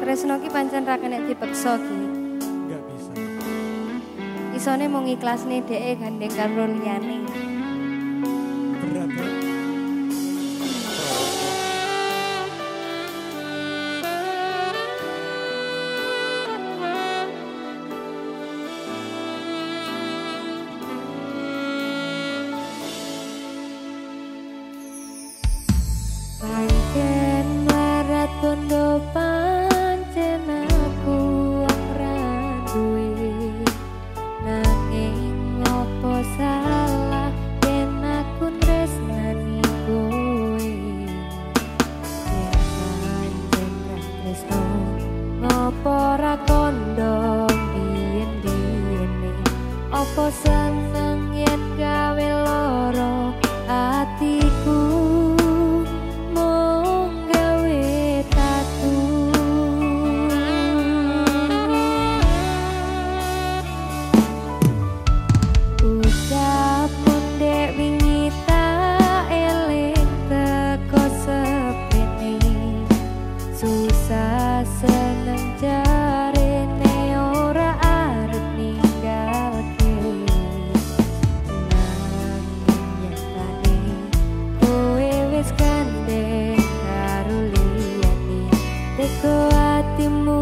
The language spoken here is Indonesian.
Tresno ki pancen ra kena dipeksa ki. Enggak bisa. Isone mung ikhlasne dhek gandeng karo liyane. apa sen teko atimu